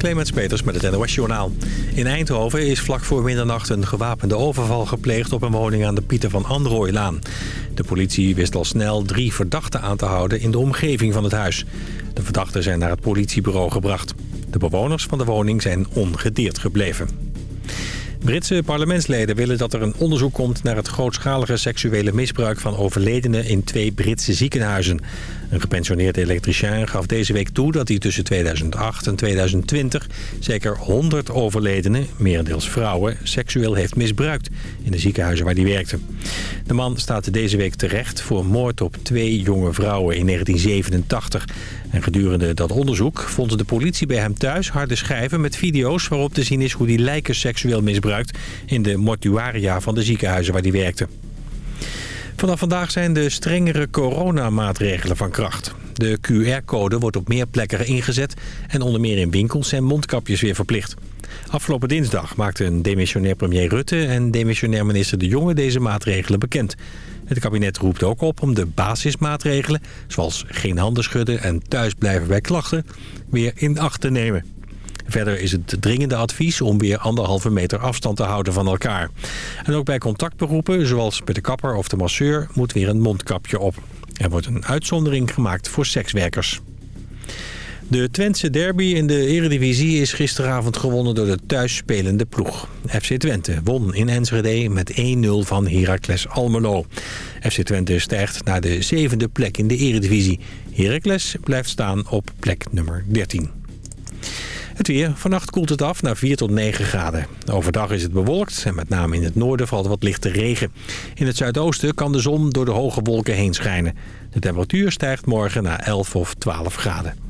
Clemens Peters met het NOS Journaal. In Eindhoven is vlak voor middernacht een gewapende overval gepleegd... op een woning aan de Pieter van Androoilaan. De politie wist al snel drie verdachten aan te houden in de omgeving van het huis. De verdachten zijn naar het politiebureau gebracht. De bewoners van de woning zijn ongedeerd gebleven. Britse parlementsleden willen dat er een onderzoek komt naar het grootschalige seksuele misbruik van overledenen in twee Britse ziekenhuizen. Een gepensioneerde elektricien gaf deze week toe dat hij tussen 2008 en 2020 zeker 100 overledenen, merendeels vrouwen, seksueel heeft misbruikt in de ziekenhuizen waar hij werkte. De man staat deze week terecht voor moord op twee jonge vrouwen in 1987. En gedurende dat onderzoek vond de politie bij hem thuis harde schijven met video's waarop te zien is hoe hij lijken seksueel misbruikt in de mortuaria van de ziekenhuizen waar hij werkte. Vanaf vandaag zijn de strengere coronamaatregelen van kracht. De QR-code wordt op meer plekken ingezet en onder meer in winkels zijn mondkapjes weer verplicht. Afgelopen dinsdag maakten demissionair premier Rutte en demissionair minister De Jonge deze maatregelen bekend. Het kabinet roept ook op om de basismaatregelen, zoals geen handen schudden en thuisblijven bij klachten, weer in acht te nemen. Verder is het dringende advies om weer anderhalve meter afstand te houden van elkaar. En ook bij contactberoepen, zoals bij de kapper of de masseur, moet weer een mondkapje op. Er wordt een uitzondering gemaakt voor sekswerkers. De Twentse derby in de eredivisie is gisteravond gewonnen door de thuisspelende ploeg. FC Twente won in Enschede met 1-0 van Heracles Almelo. FC Twente stijgt naar de zevende plek in de eredivisie. Heracles blijft staan op plek nummer 13. Het weer. Vannacht koelt het af naar 4 tot 9 graden. Overdag is het bewolkt en met name in het noorden valt wat lichte regen. In het zuidoosten kan de zon door de hoge wolken heen schijnen. De temperatuur stijgt morgen naar 11 of 12 graden.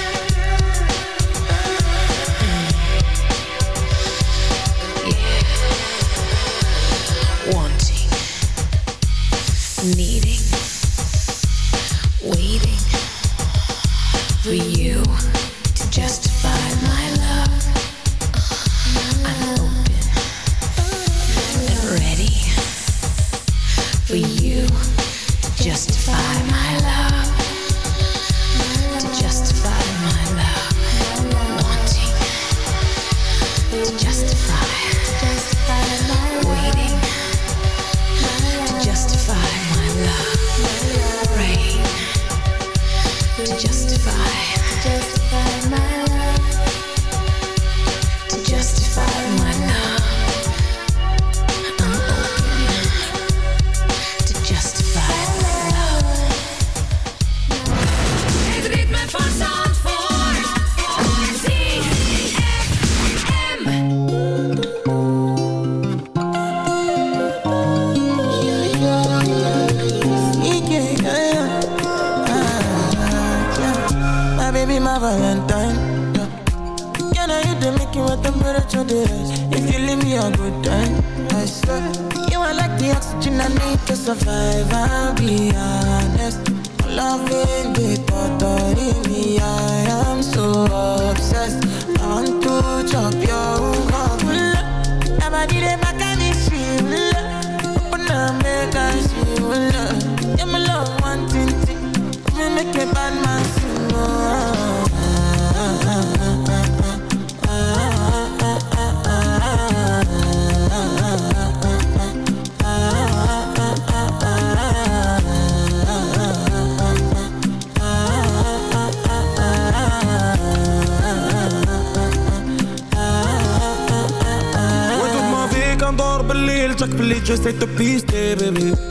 بالليل جاك باللي جا سي تو بيستي بيبي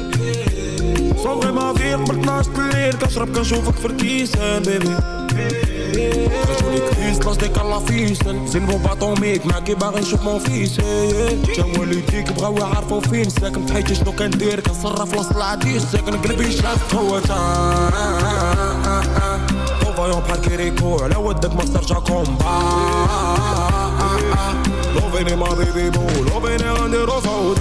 غير كنشرب كنشوفك في الكيسان بيبي خرجوني كريس بلاصتك على فيسن زين بوباطوميك معاكي باغي نشوف مون فيس. إيه، إيه. جا والديك بغاو يعرفو فين. ساكن تحيت شنو كندير؟ كنصرف وسط العديس. ساكن قلبي شاف هو فايون بحال كيريكو على ودك ما استرجع كومبا لوفيني ما بيبي بو لوفيني غنديرو فوضى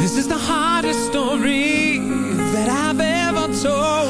This is the hardest story that I've ever told.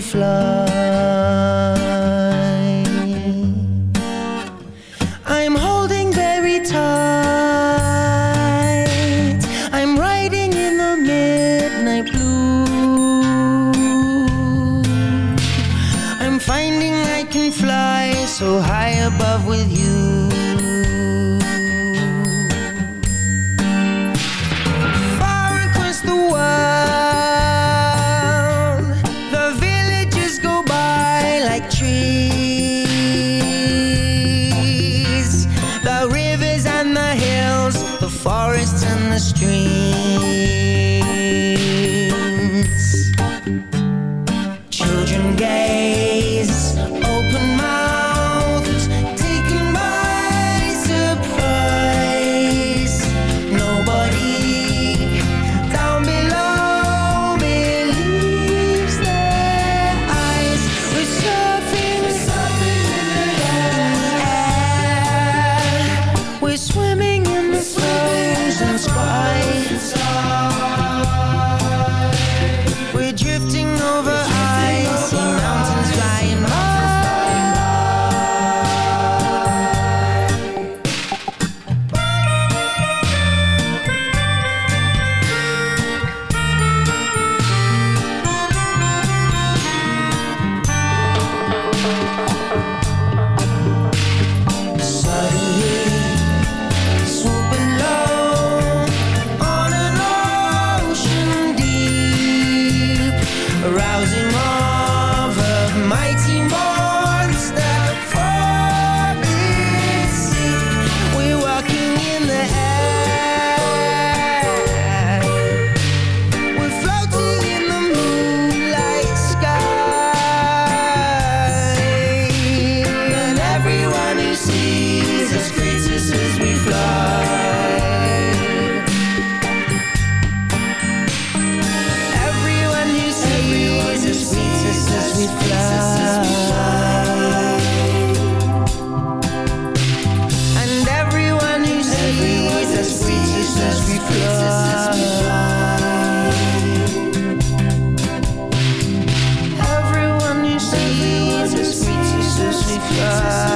flow voice in the street. Jesus.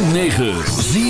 106.9 Zie